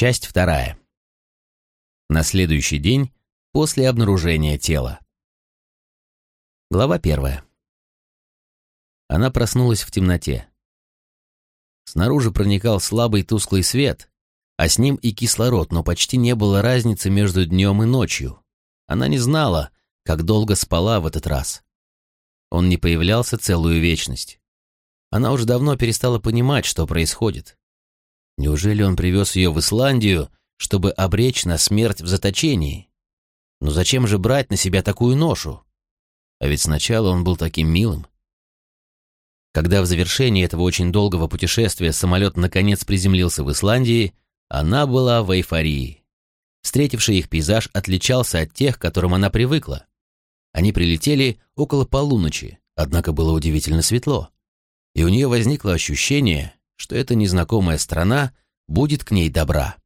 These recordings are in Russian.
Часть вторая. На следующий день после обнаружения тела. Глава первая. Она проснулась в темноте. Снаружи проникал слабый тусклый свет, а с ним и кислород, но почти не было разницы между днем и ночью. Она не знала, как долго спала в этот раз. Он не появлялся целую вечность. Она уже давно перестала понимать, что происходит. Неужели он привез ее в Исландию, чтобы обречь на смерть в заточении? Но зачем же брать на себя такую ношу? А ведь сначала он был таким милым. Когда в завершении этого очень долгого путешествия самолет наконец приземлился в Исландии, она была в эйфории. Встретивший их пейзаж отличался от тех, к которым она привыкла. Они прилетели около полуночи, однако было удивительно светло. И у нее возникло ощущение, что эта незнакомая страна будет к ней добра.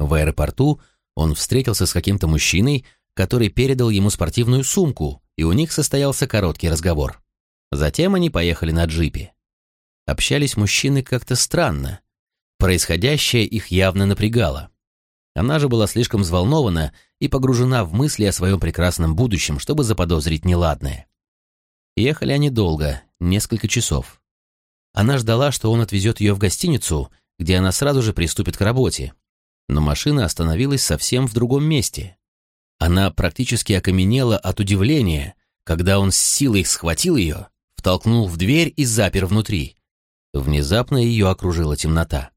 В аэропорту он встретился с каким-то мужчиной, который передал ему спортивную сумку, и у них состоялся короткий разговор. Затем они поехали на джипе. Общались мужчины как-то странно. Происходящее их явно напрягало. Она же была слишком взволнована и погружена в мысли о своем прекрасном будущем, чтобы заподозрить неладное. Ехали они долго, несколько часов. Она ждала, что он отвезет ее в гостиницу, где она сразу же приступит к работе. Но машина остановилась совсем в другом месте. Она практически окаменела от удивления, когда он с силой схватил ее, втолкнул в дверь и запер внутри. Внезапно ее окружила темнота.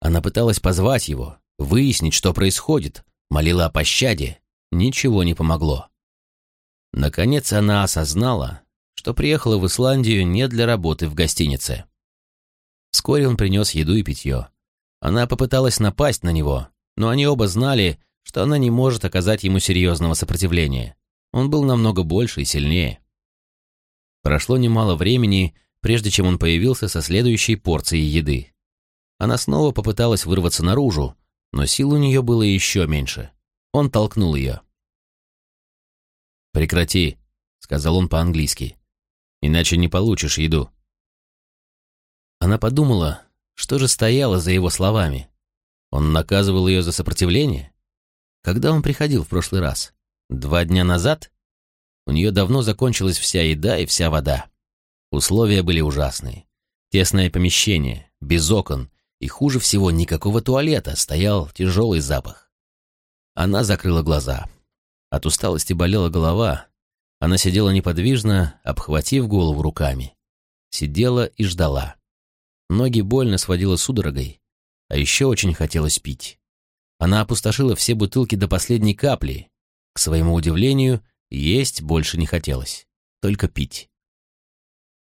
Она пыталась позвать его, выяснить, что происходит, молила о пощаде. Ничего не помогло. Наконец она осознала, что приехала в Исландию не для работы в гостинице. Вскоре он принес еду и питье. Она попыталась напасть на него, но они оба знали, что она не может оказать ему серьезного сопротивления. Он был намного больше и сильнее. Прошло немало времени, прежде чем он появился со следующей порцией еды. Она снова попыталась вырваться наружу, но сил у нее было еще меньше. Он толкнул ее. «Прекрати», — сказал он по-английски, — «иначе не получишь еду». Она подумала, что же стояло за его словами. Он наказывал ее за сопротивление? Когда он приходил в прошлый раз? Два дня назад? У нее давно закончилась вся еда и вся вода. Условия были ужасные. Тесное помещение, без окон, и хуже всего никакого туалета, стоял тяжелый запах. Она закрыла глаза. От усталости болела голова. Она сидела неподвижно, обхватив голову руками. Сидела и ждала. Ноги больно сводила судорогой, а еще очень хотелось пить. Она опустошила все бутылки до последней капли. К своему удивлению, есть больше не хотелось, только пить.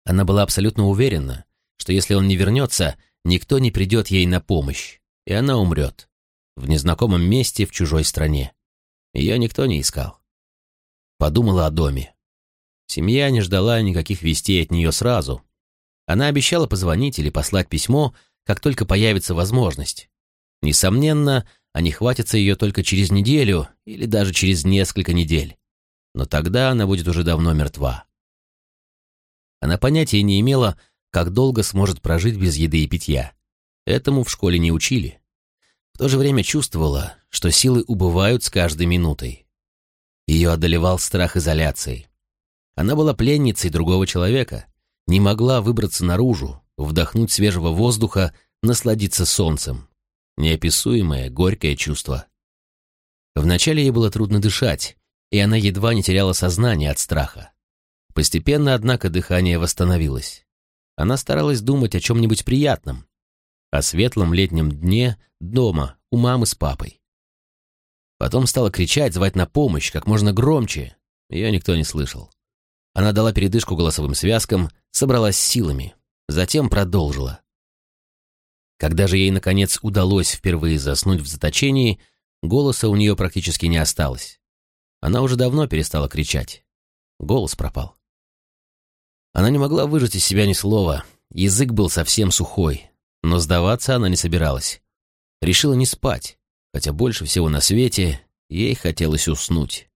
Она была абсолютно уверена, что если он не вернется, никто не придет ей на помощь, и она умрет. В незнакомом месте, в чужой стране. Ее никто не искал. Подумала о доме. Семья не ждала никаких вестей от нее сразу. Она обещала позвонить или послать письмо, как только появится возможность. Несомненно, они хватятся ее только через неделю или даже через несколько недель. Но тогда она будет уже давно мертва. Она понятия не имела, как долго сможет прожить без еды и питья. Этому в школе не учили. В то же время чувствовала, что силы убывают с каждой минутой. Ее одолевал страх изоляции. Она была пленницей другого человека, не могла выбраться наружу, вдохнуть свежего воздуха, насладиться солнцем. Неописуемое, горькое чувство. Вначале ей было трудно дышать, и она едва не теряла сознание от страха. Постепенно, однако, дыхание восстановилось. Она старалась думать о чем-нибудь приятном, о светлом летнем дне дома у мамы с папой. Потом стала кричать, звать на помощь, как можно громче. Ее никто не слышал. Она дала передышку голосовым связкам, собралась силами, затем продолжила. Когда же ей, наконец, удалось впервые заснуть в заточении, голоса у нее практически не осталось. Она уже давно перестала кричать. Голос пропал. Она не могла выжать из себя ни слова, язык был совсем сухой, но сдаваться она не собиралась. Решила не спать, хотя больше всего на свете ей хотелось уснуть.